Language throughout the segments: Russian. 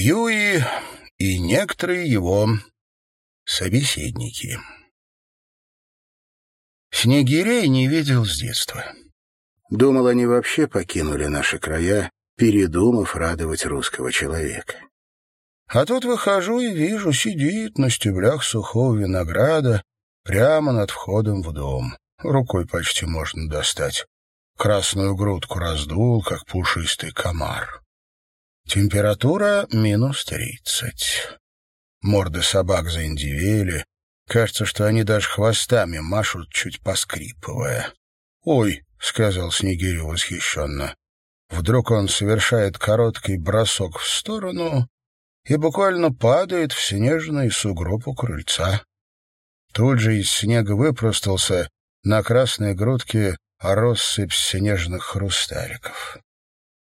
Хьюи и некоторые его собеседники. Снегирей не видел с детства. Думал, они вообще покинули наши края, передумав радовать русского человека. А тут выхожу и вижу, сидит на стеблях сухого винограда прямо над входом в дом. Рукой почти можно достать. Красную грудку раздул, как пушистый комар. Температура минус тридцать. Морды собак заиндивели. Кажется, что они даже хвостами машут, чуть поскрипывая. «Ой!» — сказал Снегирю восхищенно. Вдруг он совершает короткий бросок в сторону и буквально падает в снежный сугроб у крыльца. Тут же из снега выпростался на красной грудке россыпь снежных хрусталиков.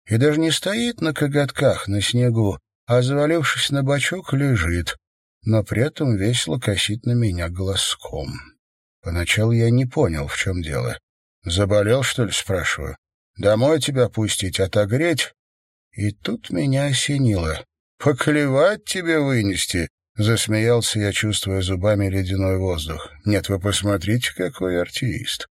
И даже не стоит на коготках на снегу, а, завалившись на бочок, лежит, но при этом весело косит на меня глазком. Поначалу я не понял, в чем дело. «Заболел, что ли?» — спрашиваю. «Домой тебя пустить, отогреть?» И тут меня осенило. «Поклевать тебе вынести?» — засмеялся я, чувствуя зубами ледяной воздух. «Нет, вы посмотрите, какой артист!»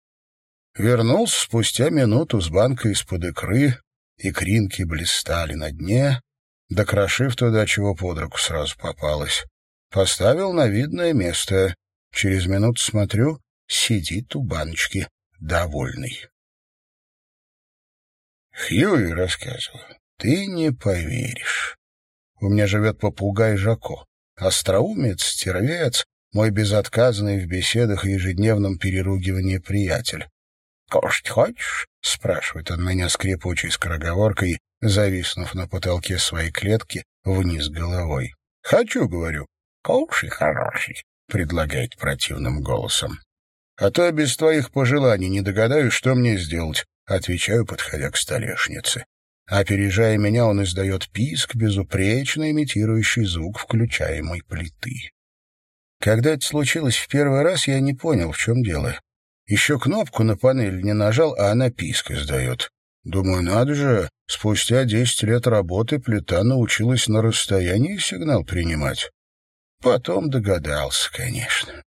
Вернулся спустя минуту с банкой из-под икры, икринки блистали на дне, докрошив туда, чего под руку сразу попалось. Поставил на видное место. Через минуту смотрю, сидит у баночки, довольный. Хьюи рассказывал, ты не поверишь. У меня живет попугай Жако, остроумец, стервец, мой безотказный в беседах и ежедневном переругивании приятель. «Кушать хочешь?» — спрашивает он меня скрипучей скороговоркой, зависнув на потолке своей клетки вниз головой. «Хочу», — говорю. «Кушай, хороший», — предлагает противным голосом. «А то без твоих пожеланий не догадаюсь, что мне сделать», — отвечаю, подходя к столешнице. Опережая меня, он издает писк, безупречно имитирующий звук включаемой плиты. Когда это случилось в первый раз, я не понял, в чем дело. Еще кнопку на панели не нажал, а она писк издает. Думаю, надо же, спустя десять лет работы плита научилась на расстоянии сигнал принимать. Потом догадался, конечно.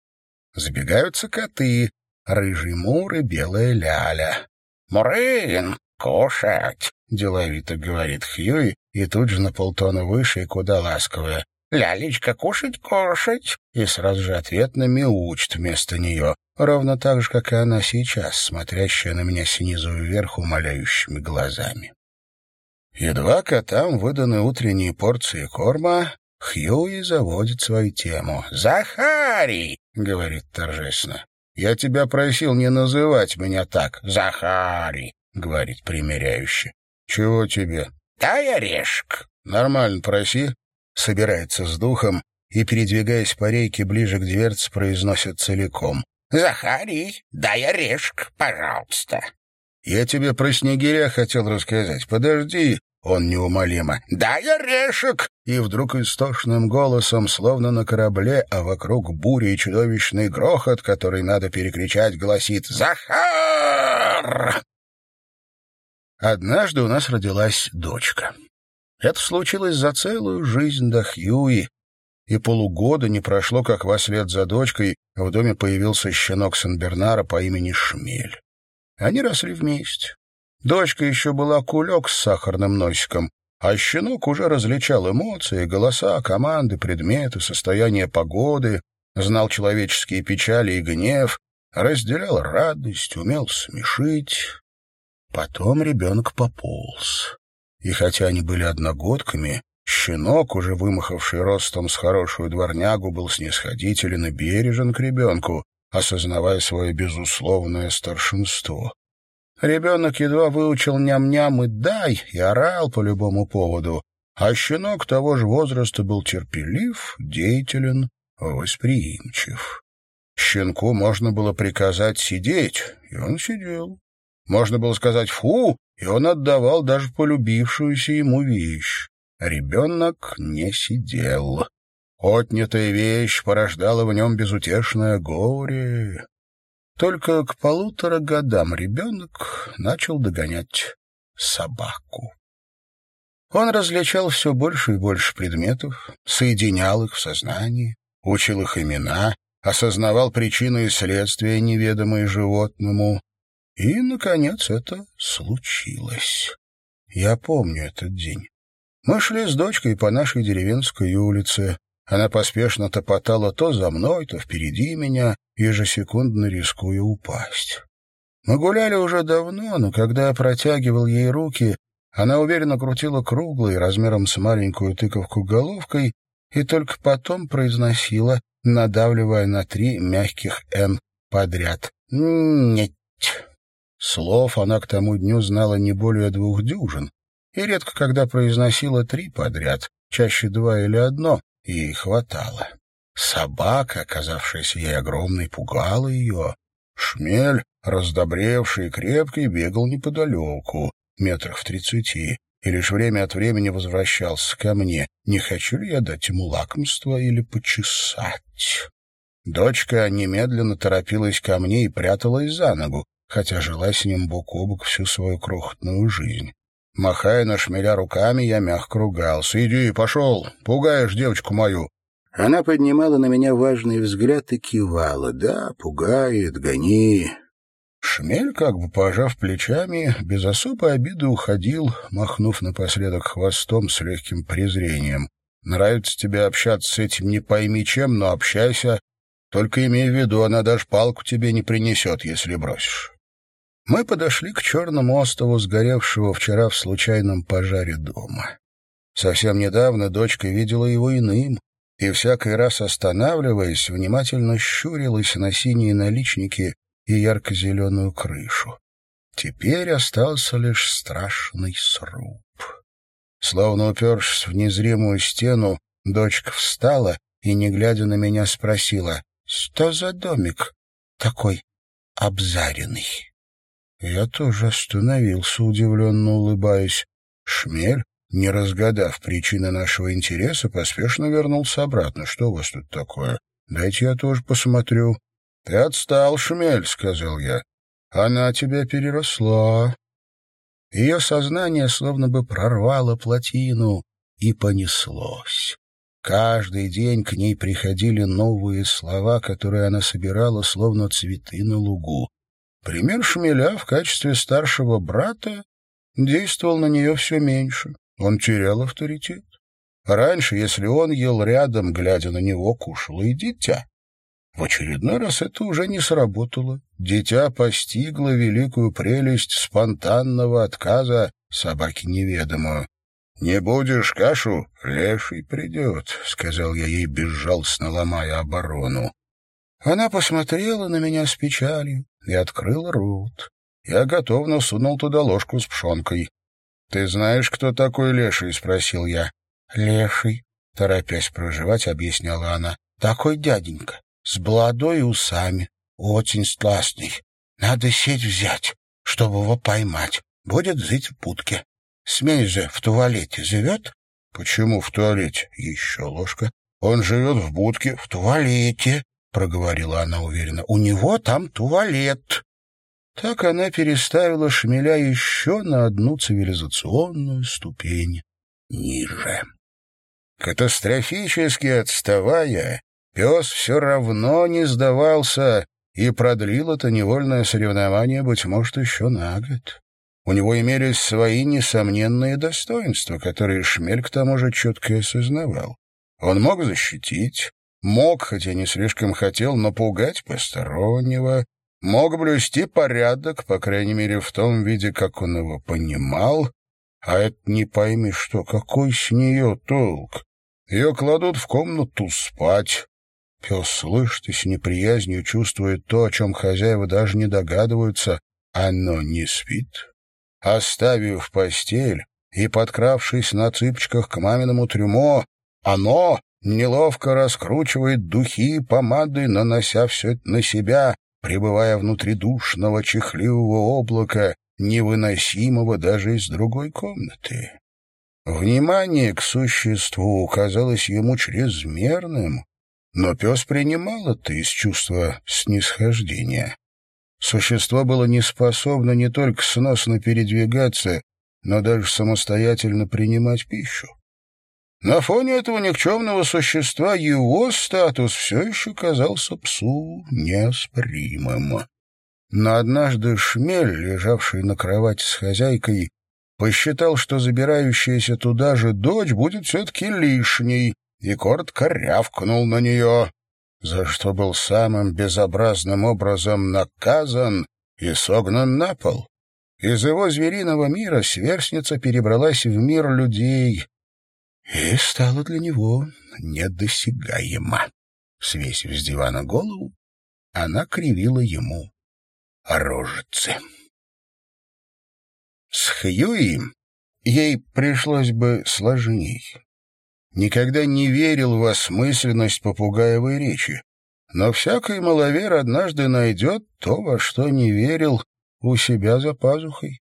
Забегаются коты, рыжий мур и белая ляля. «Мурын, кушать!» — деловито говорит Хьюи, и тут же на полтона выше и куда ласковая. «Лялечка, кушать, кушать!» И сразу же ответно мяучит вместо нее, ровно так же, как и она сейчас, смотрящая на меня снизу вверх умоляющими глазами. Едва котам выданы утренние порции корма, Хьюи заводит свою тему. «Захарий!» — говорит торжественно. «Я тебя просил не называть меня так. Захарий!» — говорит примиряюще. «Чего тебе?» «Дай орешек». «Нормально проси». Собирается с духом и, передвигаясь по рейке ближе к дверце, произносит целиком. «Захарий, дай орешек, пожалуйста». «Я тебе про снегиря хотел рассказать. Подожди». Он неумолимо. «Дай орешек!» И вдруг истошным голосом, словно на корабле, а вокруг бури и чудовищный грохот, который надо перекричать, гласит «Захар!» Однажды у нас родилась дочка. Это случилось за целую жизнь до Хьюи, и полугода не прошло, как во след за дочкой в доме появился щенок Сен-Бернара по имени Шмель. Они росли вместе. Дочка еще была кулек с сахарным носиком, а щенок уже различал эмоции, голоса, команды, предметы, состояние погоды, знал человеческие печали и гнев, разделял радость, умел смешить. Потом ребенок пополз. И хотя они были одногодками, щенок, уже вымахавший ростом с хорошую дворнягу, был снисходителен и бережен к ребенку, осознавая свое безусловное старшинство. Ребенок едва выучил ням-ням и дай и орал по любому поводу, а щенок того же возраста был терпелив, деятелен, восприимчив. Щенку можно было приказать сидеть, и он сидел. Можно было сказать «фу», и он отдавал даже полюбившуюся ему вещь. Ребенок не сидел. Отнятая вещь порождала в нем безутешное горе. Только к полутора годам ребенок начал догонять собаку. Он различал все больше и больше предметов, соединял их в сознании, учил их имена, осознавал причины и следствия, неведомые животному. И, наконец, это случилось. Я помню этот день. Мы шли с дочкой по нашей деревенской улице. Она поспешно топотала то за мной, то впереди меня, ежесекундно рискуя упасть. Мы гуляли уже давно, но когда я протягивал ей руки, она уверенно крутила круглой, размером с маленькую тыковку головкой, и только потом произносила, надавливая на три мягких «н» подряд. «Нет». Слов она к тому дню знала не более двух дюжин, и редко когда произносила три подряд, чаще два или одно, и хватало. Собака, оказавшаяся ей огромной, пугала ее. Шмель, раздобревший и крепкий, бегал неподалеку, метрах в тридцати, и лишь время от времени возвращался ко мне. Не хочу ли я дать ему лакомство или почесать? Дочка немедленно торопилась ко мне и пряталась за ногу, хотя жила с ним бок о бок всю свою крохотную жизнь. Махая на шмеля руками, я мягко ругался. «Иди, пошел, пугаешь девочку мою». Она поднимала на меня важный взгляд и кивала. «Да, пугает, гони». Шмель, как бы пожав плечами, без особой обиды уходил, махнув напоследок хвостом с легким презрением. «Нравится тебе общаться с этим не пойми чем, но общайся. Только имей в виду, она даже палку тебе не принесет, если бросишь». Мы подошли к черному острову, сгоревшего вчера в случайном пожаре дома. Совсем недавно дочка видела его иным, и всякий раз останавливаясь, внимательно щурилась на синие наличники и ярко-зеленую крышу. Теперь остался лишь страшный сруб. Словно упершись в незримую стену, дочка встала и, не глядя на меня, спросила, «Что за домик такой обзаренный?» Я тоже остановился, удивленно улыбаясь. Шмель, не разгадав причины нашего интереса, поспешно вернулся обратно. «Что у вас тут такое? Дайте я тоже посмотрю». «Ты отстал, Шмель», — сказал я. «Она тебя переросла». Ее сознание словно бы прорвало плотину и понеслось. Каждый день к ней приходили новые слова, которые она собирала, словно цветы на лугу. Пример Шмеля в качестве старшего брата действовал на нее все меньше. Он терял авторитет. Раньше, если он ел рядом, глядя на него, кушало и дитя. В очередной раз это уже не сработало. Дитя постигло великую прелесть спонтанного отказа собаки неведомую. «Не будешь кашу, леший придет», — сказал я ей, безжалостно ломая оборону. Она посмотрела на меня с печалью и открыла рот. Я готовно сунул туда ложку с пшенкой. «Ты знаешь, кто такой леший?» — спросил я. «Леший», — торопясь проживать, объясняла она. «Такой дяденька с бородой и усами, очень страстный. Надо сеть взять, чтобы его поймать. Будет жить в будке. Смей же в туалете живет? Почему в туалете? Еще ложка. Он живет в будке. В туалете, проговорила она уверенно. У него там туалет. Так она переставила шмеля еще на одну цивилизационную ступень ниже. Катастрофически отставая, Пес все равно не сдавался и продлил это невольное соревнование, быть может, еще на год. У него имелись свои несомненные достоинства, которые Шмель к тому же четко осознавал. Он мог защитить, мог, хотя не слишком хотел, напугать постороннего, мог блюсти порядок, по крайней мере, в том виде, как он его понимал, а это не пойми что, какой с нее толк. Ее кладут в комнату спать, Пес слышит и с неприязнью чувствует то, о чем хозяева даже не догадываются. Оно не спит. Оставив постель и подкравшись на цыпочках к маминому трюмо, оно неловко раскручивает духи и помады, нанося все это на себя, пребывая внутри душного чехливого облака, невыносимого даже из другой комнаты. Внимание к существу казалось ему чрезмерным, но пес принимал это из чувства снисхождения. Существо было не способно не только сносно передвигаться, но даже самостоятельно принимать пищу. На фоне этого никчемного существа его статус все еще казался псу неоспоримым. Но однажды шмель, лежавший на кровати с хозяйкой, посчитал, что забирающаяся туда же дочь будет все-таки лишней, и коротко рявкнул на нее, за что был самым безобразным образом наказан и согнан на пол. Из его звериного мира сверстница перебралась в мир людей и стала для него недосягаема. Свесив с дивана голову, она кривила ему рожицы. С Хьюи ей пришлось бы сложней. Никогда не верил в осмысленность попугаевой речи, но всякий маловер однажды найдет то, во что не верил у себя за пазухой.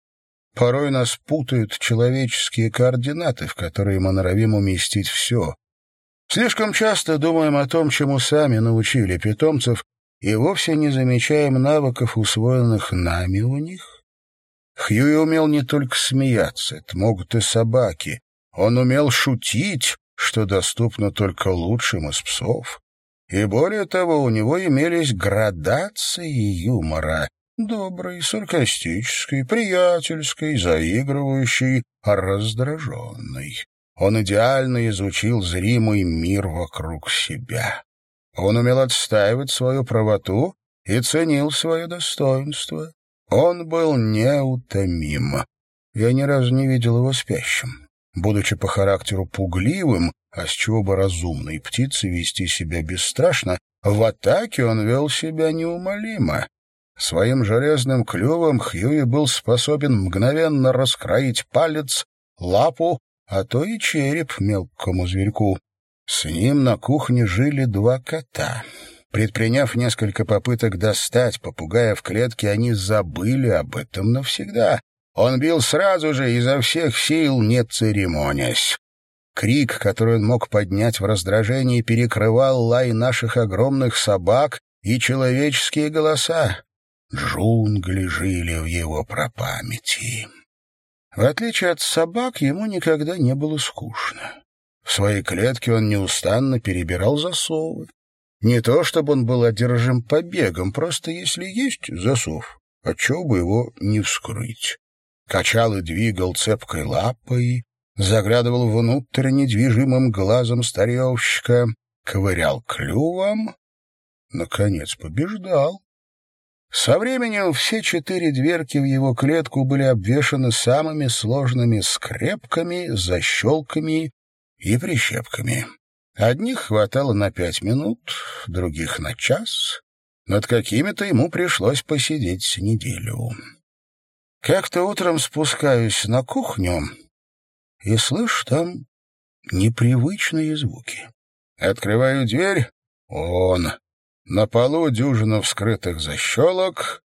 Порой нас путают человеческие координаты, в которые мы норовим уместить все. Слишком часто думаем о том, чему сами научили питомцев, и вовсе не замечаем навыков, усвоенных нами у них. Хьюи умел не только смеяться, это могут и собаки. Он умел шутить, что доступно только лучшим из псов. И более того, у него имелись градации юмора, доброй, саркастической, приятельской, заигрывающей, раздраженной. Он идеально изучил зримый мир вокруг себя. Он умел отстаивать свою правоту и ценил свое достоинство. Он был неутомим. Я ни разу не видел его спящим. Будучи по характеру пугливым, а с чего бы разумной птице вести себя бесстрашно, в атаке он вел себя неумолимо. Своим железным клювом Хьюи был способен мгновенно раскроить палец, лапу, а то и череп мелкому зверьку. С ним на кухне жили два кота. Предприняв несколько попыток достать попугая в клетке, они забыли об этом навсегда. Он бил сразу же, изо всех сил, не церемонясь. Крик, который он мог поднять в раздражении, перекрывал лай наших огромных собак и человеческие голоса. Джунгли жили в его пропамяти. В отличие от собак, ему никогда не было скучно. В своей клетке он неустанно перебирал засовы. Не то чтобы он был одержим побегом, просто если есть засов, отчего бы его не вскрыть. Качал и двигал цепкой лапой, заглядывал внутрь недвижимым глазом старьевщика, ковырял клювом, наконец побеждал. Со временем все четыре дверки в его клетку были обвешаны самыми сложными скрепками, защелками и прищепками. Одних хватало на пять минут, других — на час. Над какими-то ему пришлось посидеть неделю. Как-то утром спускаюсь на кухню и слышу там непривычные звуки. Открываю дверь — он. На полу дюжина вскрытых защелок.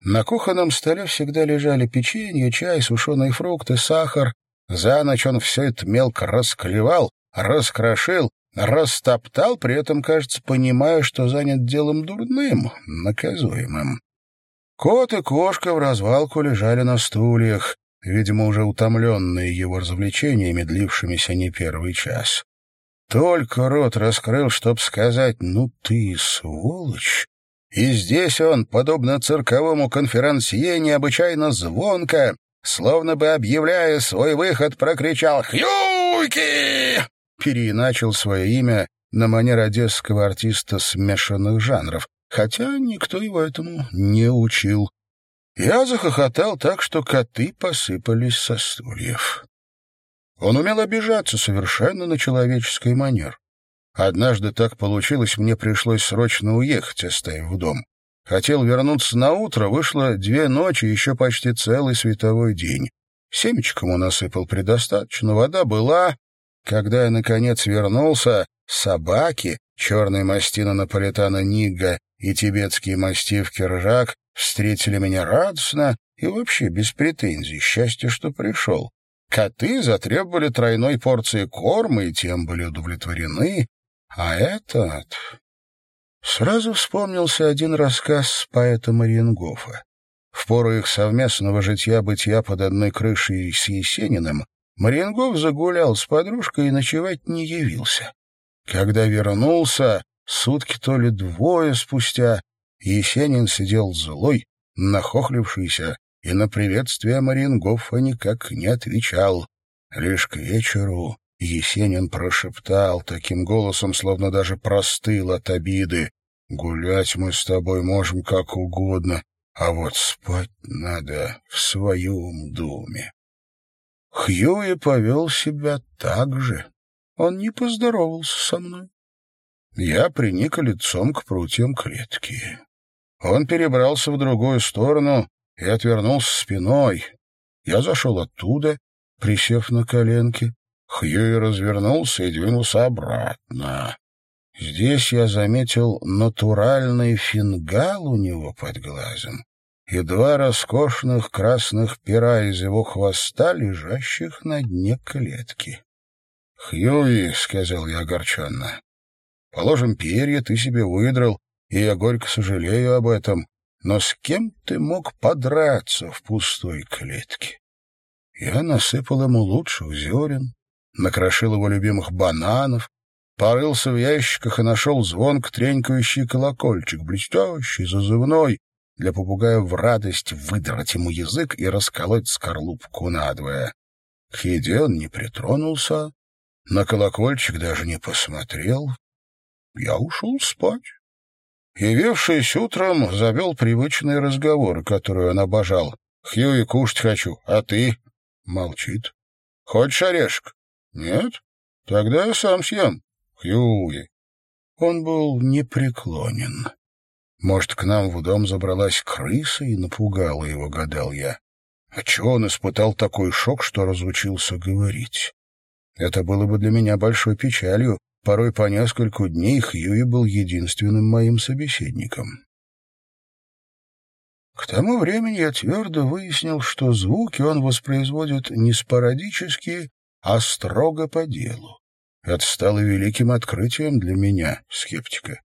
На кухонном столе всегда лежали печенье, чай, сушеные фрукты, сахар. За ночь он все это мелко расклевал, раскрошил, растоптал, при этом, кажется, понимая, что занят делом дурным, наказуемым. Кот и кошка в развалку лежали на стульях, видимо, уже утомленные его развлечениями, длившимися не первый час. Только рот раскрыл, чтоб сказать «ну ты сволочь», и здесь он, подобно цирковому конферансье, необычайно звонко, словно бы объявляя свой выход, прокричал «Хьюки!» Переиначил свое имя на манер одесского артиста смешанных жанров, хотя никто его этому не учил. Я захохотал так, что коты посыпались со стульев. Он умел обижаться совершенно на человеческий манер. Однажды так получилось, мне пришлось срочно уехать, оставив дом. Хотел вернуться на утро, вышло две ночи, еще почти целый световой день. Семечком он насыпал предостаточно, вода была. Когда я, наконец, вернулся, собаки, черный мастина наполитана Нига и тибетский мастив Киржак, встретили меня радостно и вообще без претензий, счастье, что пришел. Коты затребовали тройной порции корма и тем были удовлетворены, а этот... Сразу вспомнился один рассказ поэта Мариенгофа. В пору их совместного житья-бытия под одной крышей с Есениным Марингов загулял с подружкой и ночевать не явился. Когда вернулся, сутки то ли двое спустя, Есенин сидел злой, нахохлившийся, и на приветствие Марингофа никак не отвечал. Лишь к вечеру Есенин прошептал таким голосом, словно даже простыл от обиды. «Гулять мы с тобой можем как угодно, а вот спать надо в своем доме». Хьюи повел себя так же. Он не поздоровался со мной. Я приник лицом к прутьям клетки. Он перебрался в другую сторону и отвернулся спиной. Я зашел оттуда, присев на коленки. Хьюи развернулся и двинулся обратно. Здесь я заметил натуральный фингал у него под глазом и два роскошных красных пера из его хвоста, лежащих на дне клетки. — Хьюи, — сказал я огорченно, — положим, перья ты себе выдрал, и я горько сожалею об этом, но с кем ты мог подраться в пустой клетке? Я насыпал ему лучших зерен, накрошил его любимых бананов, порылся в ящиках и нашел звонко тренькающий колокольчик, блестящий, зазывной, для попугая в радость выдрать ему язык и расколоть скорлупку надвое. К еде он не притронулся, на колокольчик даже не посмотрел. Я ушел спать. Явившись утром, завел привычные разговоры, которые он обожал. «Хьюи, кушать хочу, а ты?» Молчит. «Хочешь орешек?» «Нет? Тогда я сам съем. Хьюи». Он был непреклонен. Может, к нам в дом забралась крыса и напугала его, гадал я. А чего он испытал такой шок, что разучился говорить? Это было бы для меня большой печалью. Порой по нескольку дней Хьюи был единственным моим собеседником. К тому времени я твердо выяснил, что звуки он воспроизводит не спорадически, а строго по делу. Это стало великим открытием для меня, скептика.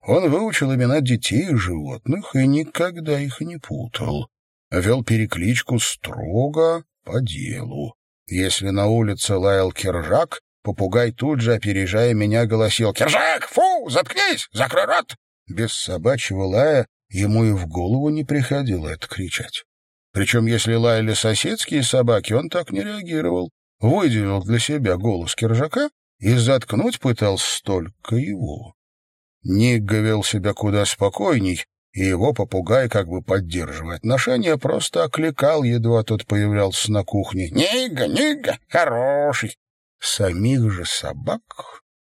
Он выучил имена детей и животных и никогда их не путал. Вел перекличку строго по делу. Если на улице лаял киржак, попугай тут же, опережая меня, голосил «Киржак! Фу! Заткнись! Закрой рот!» Без собачьего лая ему и в голову не приходило это кричать. Причем, если лаяли соседские собаки, он так не реагировал. Выделил для себя голос киржака и заткнуть пытался только его. Ник вел себя куда спокойней, и его попугай, как бы поддерживая отношения, просто окликал, едва тот появлялся на кухне. «Нига, Нига, хороший!» Самих же собак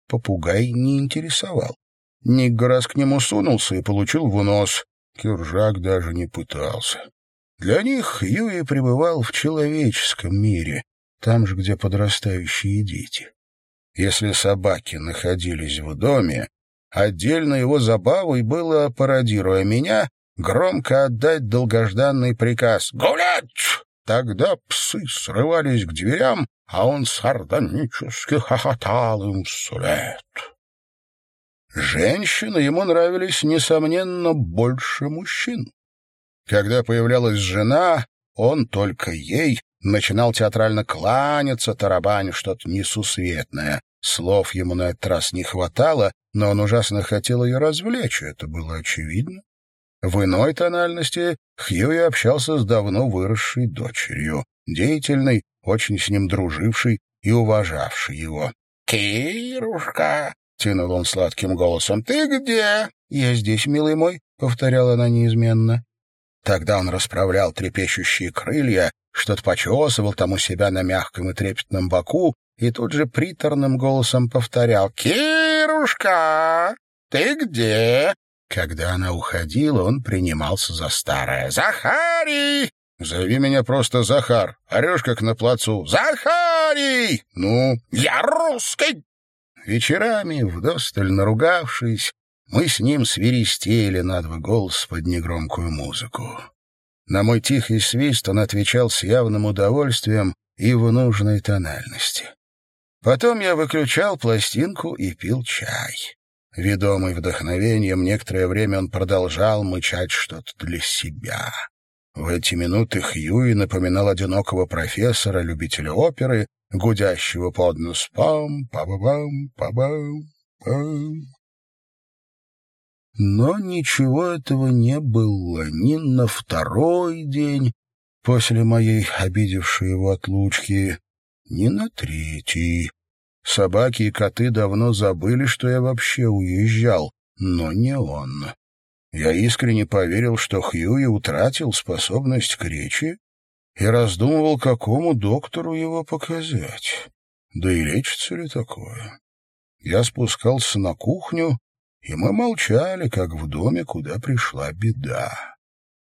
попугай не интересовал. Раз к нему сунулся и получил в нос. Кюржак даже не пытался. Для них Юи пребывал в человеческом мире, там же, где подрастающие дети. Если собаки находились в доме, Отдельно его забавой было, пародируя меня, громко отдать долгожданный приказ «Гулять!». Тогда псы срывались к дверям, а он сардонически хохотал им вслед. Женщины ему нравились, несомненно, больше мужчин. Когда появлялась жена, он только ей начинал театрально кланяться, тарабаня что-то несусветное. Слов ему на этот раз не хватало, но он ужасно хотел ее развлечь, это было очевидно. В иной тональности Хьюи общался с давно выросшей дочерью, деятельной, очень с ним дружившей и уважавшей его. «Кирушка!» — тянул он сладким голосом. «Ты где?» «Я здесь, милый мой», — повторяла она неизменно. Тогда он расправлял трепещущие крылья, что-то почесывал там у себя на мягком и трепетном боку и тут же приторным голосом повторял «Кирушка, ты где?» Когда она уходила, он принимался за старое. «Захарий!» «Зови меня просто Захар. Орешь, как на плацу. Захарий!» «Ну?» «Я русский!» Вечерами, вдосталь наругавшись, мы с ним свиристели на два голоса под негромкую музыку. На мой тихий свист он отвечал с явным удовольствием и в нужной тональности. Потом я выключал пластинку и пил чай. Ведомый вдохновением, некоторое время он продолжал мычать что-то для себя. В эти минуты Хьюи напоминал одинокого профессора, любителя оперы, гудящего под нос пам па ба бам па бам пам Но ничего этого не было ни на второй день после моей обидевшей его отлучки, ни на третий. Собаки и коты давно забыли, что я вообще уезжал, но не он. Я искренне поверил, что Хьюи утратил способность к речи и раздумывал, какому доктору его показать. Да и лечится ли такое? Я спускался на кухню, и мы молчали, как в доме, куда пришла беда.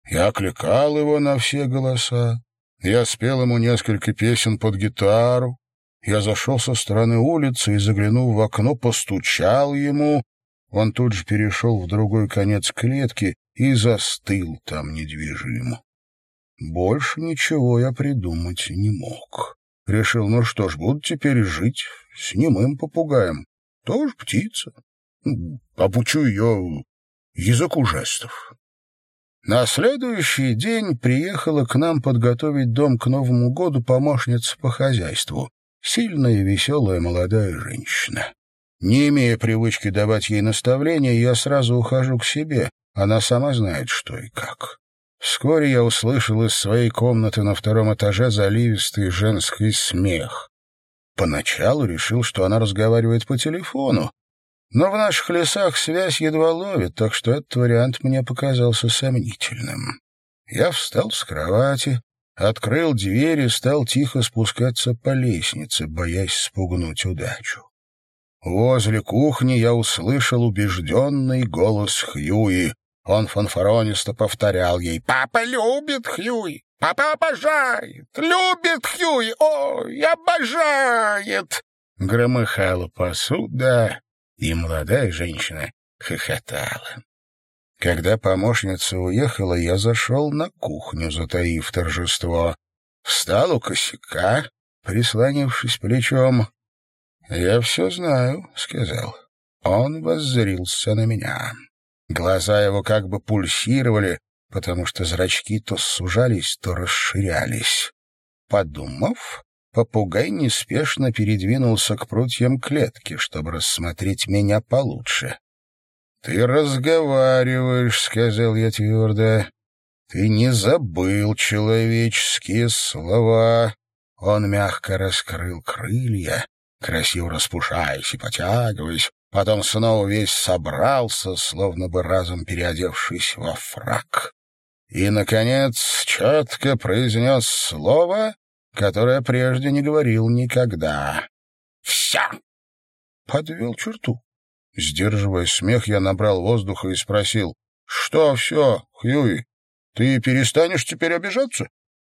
Я окликал его на все голоса. Я спел ему несколько песен под гитару. Я зашел со стороны улицы и, заглянув в окно, постучал ему. Он тут же перешел в другой конец клетки и застыл там недвижимо. Больше ничего я придумать не мог. Решил, ну что ж, буду теперь жить с немым попугаем. Тоже птица. Обучу ее языку жестов. На следующий день приехала к нам подготовить дом к Новому году помощница по хозяйству, сильная и веселая молодая женщина. Не имея привычки давать ей наставления, я сразу ухожу к себе, она сама знает, что и как. Вскоре я услышал из своей комнаты на втором этаже заливистый женский смех. Поначалу решил, что она разговаривает по телефону, но в наших лесах связь едва ловит, так что этот вариант мне показался сомнительным. Я встал с кровати, открыл дверь и стал тихо спускаться по лестнице, боясь спугнуть удачу. Возле кухни я услышал убежденный голос Хьюи. Он фанфаронисто повторял ей «Папа любит Хьюи! Папа обожает! Любит Хьюи! Ой, обожает!» Громыхала посуда, и молодая женщина хохотала. Когда помощница уехала, я зашел на кухню, затаив торжество. Встал у косяка, прислонившись плечом. «Я все знаю», — сказал. Он воззрился на меня. Глаза его как бы пульсировали, потому что зрачки то сужались, то расширялись. Подумав, попугай неспешно передвинулся к прутьям клетки, чтобы рассмотреть меня получше. — Ты разговариваешь, — сказал я твердо. — Ты не забыл человеческие слова. Он мягко раскрыл крылья, красиво распушаясь и потягиваясь, потом снова весь собрался, словно бы разом переодевшись во фрак. И, наконец, четко произнес слово, которое прежде не говорил никогда. «Вся!» Подвел черту. Сдерживая смех, я набрал воздуха и спросил, «Что все, Хьюи, ты перестанешь теперь обижаться?»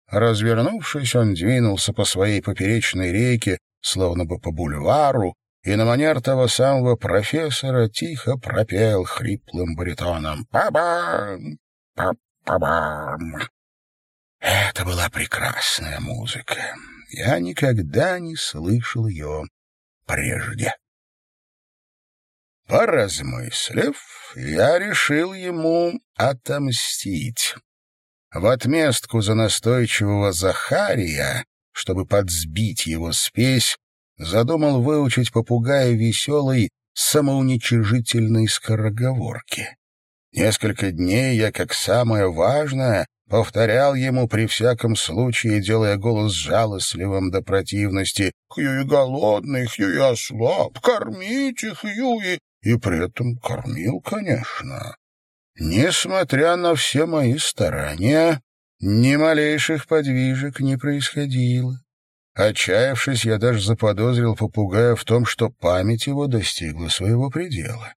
Развернувшись, он двинулся по своей поперечной рейке, словно бы по бульвару, и на манер того самого профессора тихо пропел хриплым баритоном «Па-бам! Па-па-бам!» Это была прекрасная музыка. Я никогда не слышал ее прежде. Поразмыслив, я решил ему отомстить. В отместку за настойчивого Захария, чтобы подсбить его спесь, задумал выучить попугая веселой, самоуничижительной скороговорки. Несколько дней я, как самое важное, повторял ему при всяком случае, делая голос жалостливым до противности «Хьюи голодный, Хьюи ослаб, кормите Хьюи!» И при этом кормил, конечно. Несмотря на все мои старания, ни малейших подвижек не происходило. Отчаявшись, я даже заподозрил попугая в том, что память его достигла своего предела.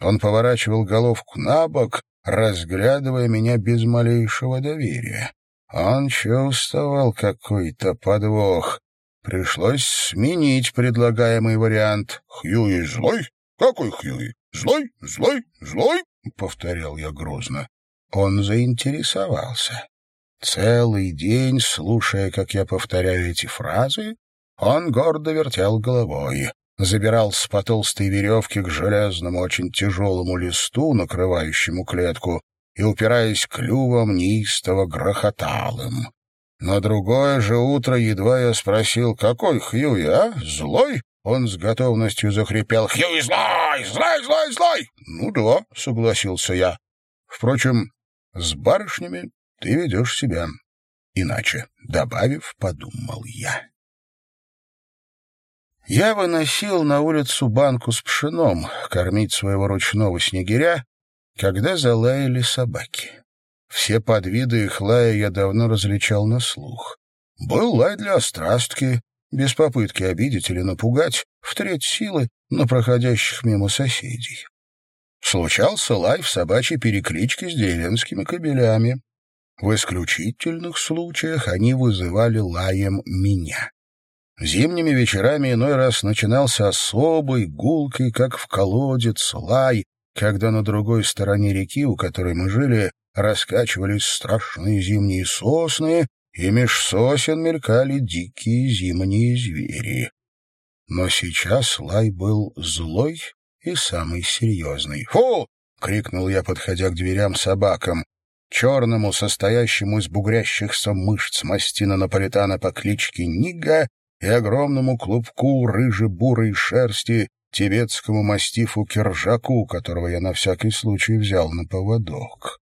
Он поворачивал головку на бок, разглядывая меня без малейшего доверия. Он чувствовал какой-то подвох. Пришлось сменить предлагаемый вариант. «Хьюи злой? Какой Хьюи? Злой, злой, злой?» — повторял я грозно. Он заинтересовался. Целый день, слушая, как я повторяю эти фразы, он гордо вертел головой забирался по толстой веревке к железному, очень тяжелому листу, накрывающему клетку, и, упираясь клювом, неистово грохотал им. На другое же утро едва я спросил, какой Хьюи, а? Злой? Он с готовностью захрипел. «Хьюи злой! Злой, злой, злой!» «Ну да», — согласился я. «Впрочем, с барышнями ты ведешь себя иначе», — добавив, подумал я. Я выносил на улицу банку с пшеном, кормить своего ручного снегиря, когда залаяли собаки. Все подвиды их лая я давно различал на слух. Был лай для острастки, без попытки обидеть или напугать, в треть силы на проходящих мимо соседей. Случался лай в собачьей перекличке с деревенскими кобелями. В исключительных случаях они вызывали лаем меня. Зимними вечерами иной раз начинался особый, гулкий, как в колодец, лай, когда на другой стороне реки, у которой мы жили, раскачивались страшные зимние сосны, и меж сосен мелькали дикие зимние звери. Но сейчас лай был злой и самый серьезный. «Фу!» — крикнул я, подходя к дверям собакам. Черному, состоящему из бугрящихся мышц мастина наполитана по кличке Нига и огромному клубку рыже-бурой шерсти тибетскому мастифу Киржаку, которого я на всякий случай взял на поводок.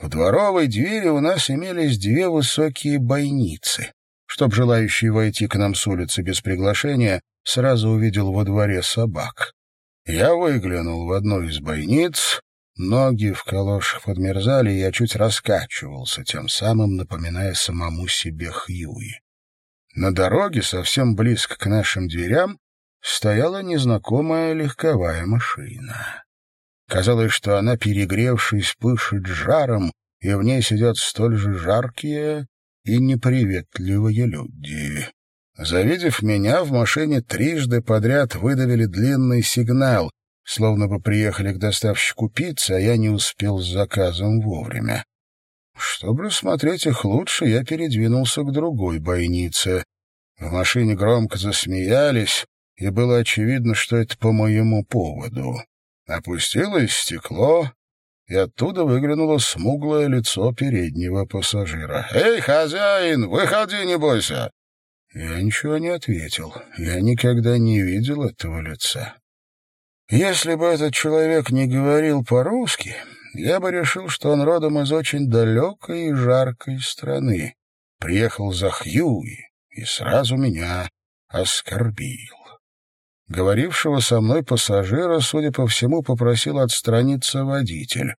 В дворовой двери у нас имелись две высокие бойницы. Чтоб желающий войти к нам с улицы без приглашения, сразу увидел во дворе собак. Я выглянул в одну из бойниц, ноги в калошах подмерзали, и я чуть раскачивался, тем самым напоминая самому себе Хьюи. На дороге, совсем близко к нашим дверям, стояла незнакомая легковая машина. Казалось, что она, перегревшись, пышет жаром, и в ней сидят столь же жаркие и неприветливые люди. Завидев меня, в машине трижды подряд выдавили длинный сигнал, словно бы приехали к доставщику пиццы, а я не успел с заказом вовремя. Чтобы рассмотреть их лучше, я передвинулся к другой бойнице. В машине громко засмеялись, и было очевидно, что это по моему поводу. Опустилось стекло, и оттуда выглянуло смуглое лицо переднего пассажира. «Эй, хозяин, выходи, не бойся!» Я ничего не ответил. Я никогда не видел этого лица. Если бы этот человек не говорил по-русски, я бы решил, что он родом из очень далекой и жаркой страны. Приехал за Хьюи и сразу меня оскорбил. Говорившего со мной пассажира, судя по всему, попросил отстраниться водитель.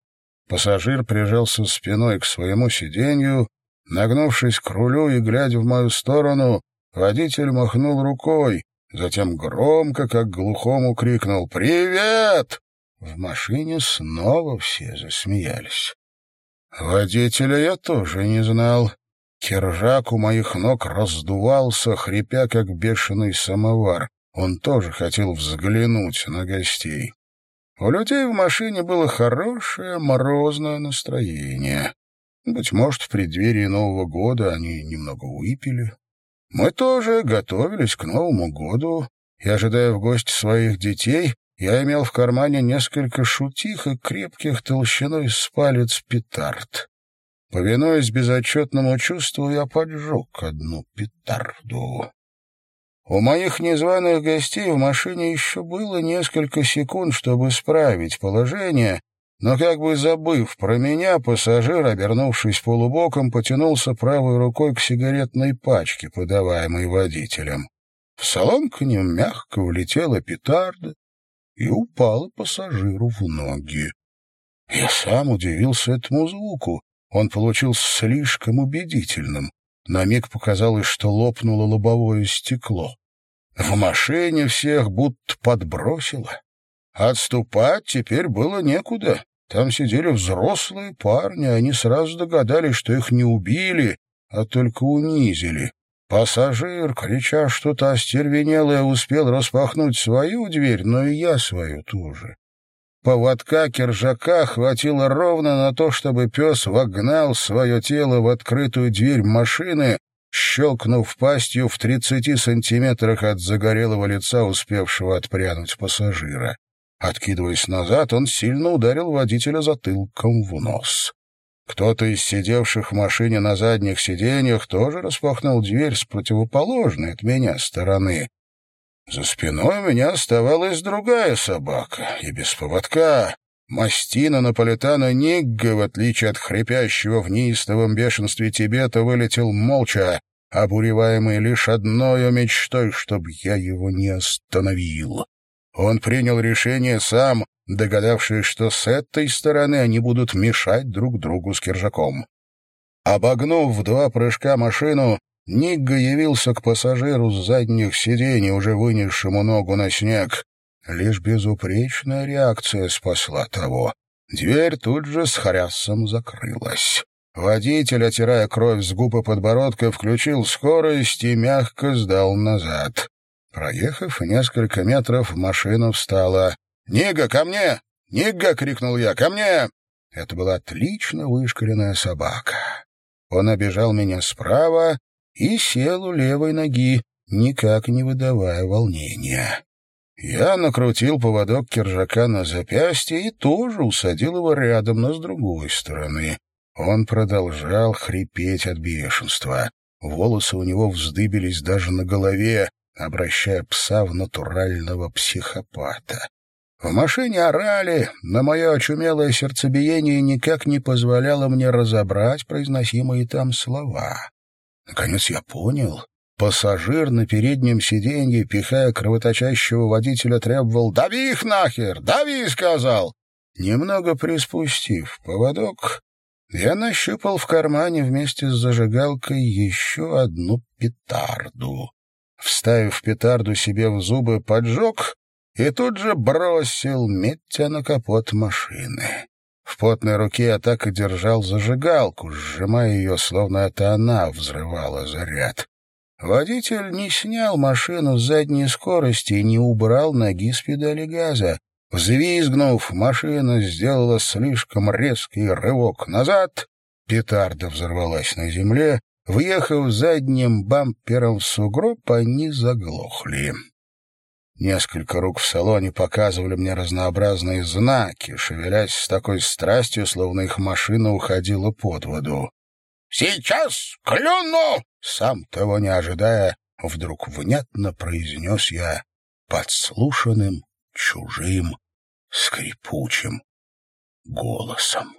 Пассажир прижался спиной к своему сиденью, нагнувшись к рулю и глядя в мою сторону, водитель махнул рукой, затем громко, как глухому, крикнул «Привет!». В машине снова все засмеялись. Водителя я тоже не знал. Киржак у моих ног раздувался, хрипя, как бешеный самовар. Он тоже хотел взглянуть на гостей. У людей в машине было хорошее морозное настроение. Быть может, в преддверии Нового года они немного выпили. Мы тоже готовились к Новому году, и, ожидая в гости своих детей, я имел в кармане несколько шутих и крепких толщиной с палец петард. Повинуясь безотчетному чувству, я поджег одну петарду. У моих незваных гостей в машине еще было несколько секунд, чтобы справить положение, но как бы забыв про меня, пассажир, обернувшись полубоком, потянулся правой рукой к сигаретной пачке, подаваемой водителем. В салон к ним мягко влетела петарда и упала пассажиру в ноги. Я сам удивился этому звуку. Он получился слишком убедительным. На миг показалось, что лопнуло лобовое стекло. В машине всех будто подбросило. Отступать теперь было некуда. Там сидели взрослые парни, они сразу догадались, что их не убили, а только унизили. Пассажир, крича что-то остервенелое, успел распахнуть свою дверь, но и я свою тоже. Поводка киржака хватило ровно на то, чтобы пес вогнал свое тело в открытую дверь машины, щелкнув пастью в тридцати сантиметрах от загорелого лица, успевшего отпрянуть пассажира. Откидываясь назад, он сильно ударил водителя затылком в нос. Кто-то из сидевших в машине на задних сиденьях тоже распахнул дверь с противоположной от меня стороны. За спиной у меня оставалась другая собака, и без поводка. Мастина Наполитана Нигга, в отличие от хрипящего в неистовом бешенстве Тибета, вылетел молча, обуреваемый лишь одной мечтой, чтобы я его не остановил. Он принял решение сам, догадавшись, что с этой стороны они будут мешать друг другу с Киржаком. Обогнув в два прыжка машину, Нигга явился к пассажиру с задних сидений, уже вынесшему ногу на снег. Лишь безупречная реакция спасла того. Дверь тут же с хрясом закрылась. Водитель, отирая кровь с губ и подбородка, включил скорость и мягко сдал назад. Проехав несколько метров, машина встала. «Нига, ко мне! Нига!» — крикнул я. «Ко мне!» Это была отлично вышкаленная собака. Он обежал меня справа и сел у левой ноги, никак не выдавая волнения. Я накрутил поводок киржака на запястье и тоже усадил его рядом, но с другой стороны. Он продолжал хрипеть от бешенства. Волосы у него вздыбились даже на голове, обращая пса в натурального психопата. В машине орали, но мое очумелое сердцебиение никак не позволяло мне разобрать произносимые там слова. Наконец я понял. Пассажир на переднем сиденье, пихая кровоточащего водителя, требовал «Дави их нахер! Дави!» — сказал. Немного приспустив поводок, я нащупал в кармане вместе с зажигалкой еще одну петарду. Вставив петарду себе в зубы, поджег и тут же бросил, метя на капот машины. В потной руке я так и держал зажигалку, сжимая ее, словно это она взрывала заряд. Водитель не снял машину с задней скорости и не убрал ноги с педали газа. Взвизгнув, машина сделала слишком резкий рывок назад, петарда взорвалась на земле, въехав задним бампером в сугроб, они заглохли. Несколько рук в салоне показывали мне разнообразные знаки, шевелясь с такой страстью, словно их машина уходила под воду. «Сейчас клюну!» Сам того не ожидая, вдруг внятно произнес я подслушанным, чужим, скрипучим голосом.